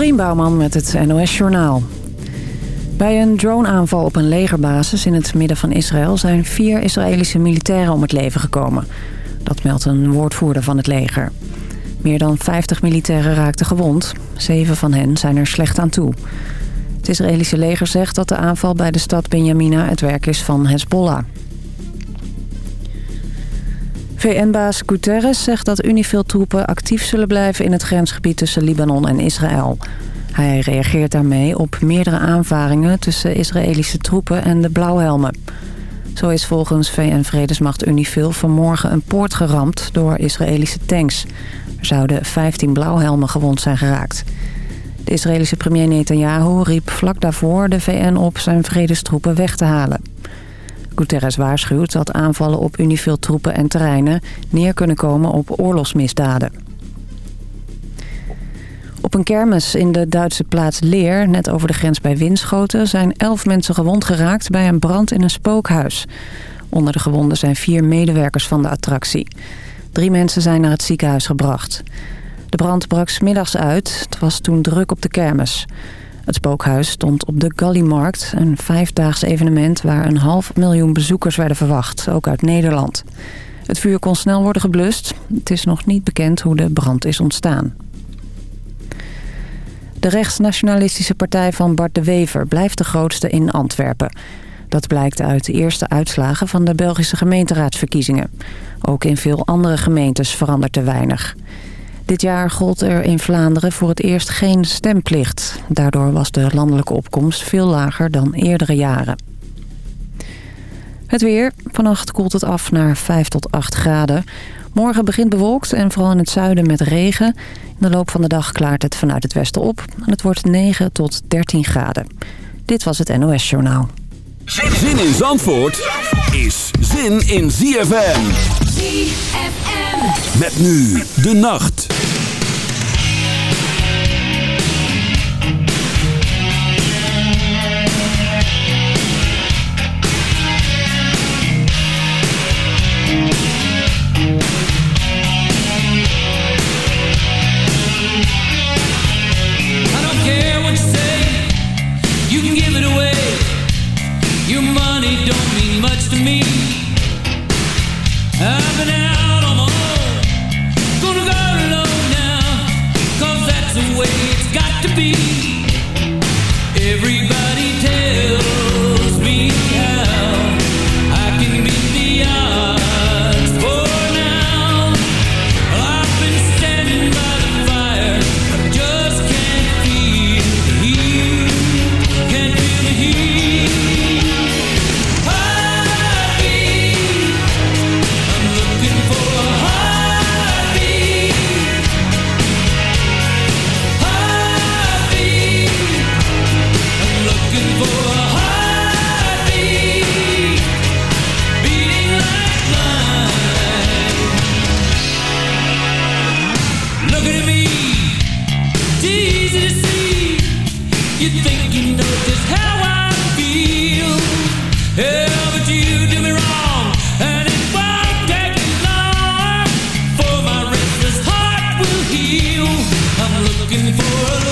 Dorien Bouwman met het NOS Journaal. Bij een droneaanval op een legerbasis in het midden van Israël... zijn vier Israëlische militairen om het leven gekomen. Dat meldt een woordvoerder van het leger. Meer dan 50 militairen raakten gewond. Zeven van hen zijn er slecht aan toe. Het Israëlische leger zegt dat de aanval bij de stad Benjamina het werk is van Hezbollah. VN-baas Guterres zegt dat Unifil-troepen actief zullen blijven in het grensgebied tussen Libanon en Israël. Hij reageert daarmee op meerdere aanvaringen tussen Israëlische troepen en de blauwhelmen. Zo is volgens VN-vredesmacht Unifil vanmorgen een poort geramd door Israëlische tanks. Er zouden 15 blauwhelmen gewond zijn geraakt. De Israëlische premier Netanyahu riep vlak daarvoor de VN op zijn vredestroepen weg te halen. Guterres waarschuwt dat aanvallen op Unifil-troepen en terreinen neer kunnen komen op oorlogsmisdaden. Op een kermis in de Duitse plaats Leer, net over de grens bij Winschoten... zijn elf mensen gewond geraakt bij een brand in een spookhuis. Onder de gewonden zijn vier medewerkers van de attractie. Drie mensen zijn naar het ziekenhuis gebracht. De brand brak smiddags uit. Het was toen druk op de kermis. Het spookhuis stond op de Gallimarkt, een vijfdaags evenement... waar een half miljoen bezoekers werden verwacht, ook uit Nederland. Het vuur kon snel worden geblust. Het is nog niet bekend hoe de brand is ontstaan. De rechtsnationalistische partij van Bart de Wever blijft de grootste in Antwerpen. Dat blijkt uit de eerste uitslagen van de Belgische gemeenteraadsverkiezingen. Ook in veel andere gemeentes verandert er weinig. Dit jaar gold er in Vlaanderen voor het eerst geen stemplicht. Daardoor was de landelijke opkomst veel lager dan eerdere jaren. Het weer. Vannacht koelt het af naar 5 tot 8 graden. Morgen begint bewolkt en vooral in het zuiden met regen. In de loop van de dag klaart het vanuit het westen op. En het wordt 9 tot 13 graden. Dit was het NOS Journaal. Zin in Zandvoort is zin in ZFM. ZFM. Met nu de nacht. Looking for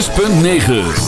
106.9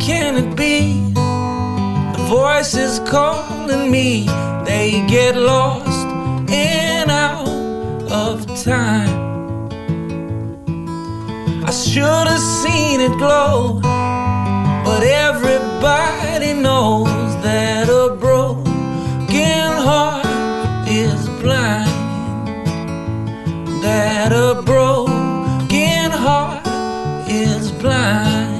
can it be? The voices calling me, they get lost and out of time. I should have seen it glow, but everybody knows that a broken heart is blind. That a broken heart is blind.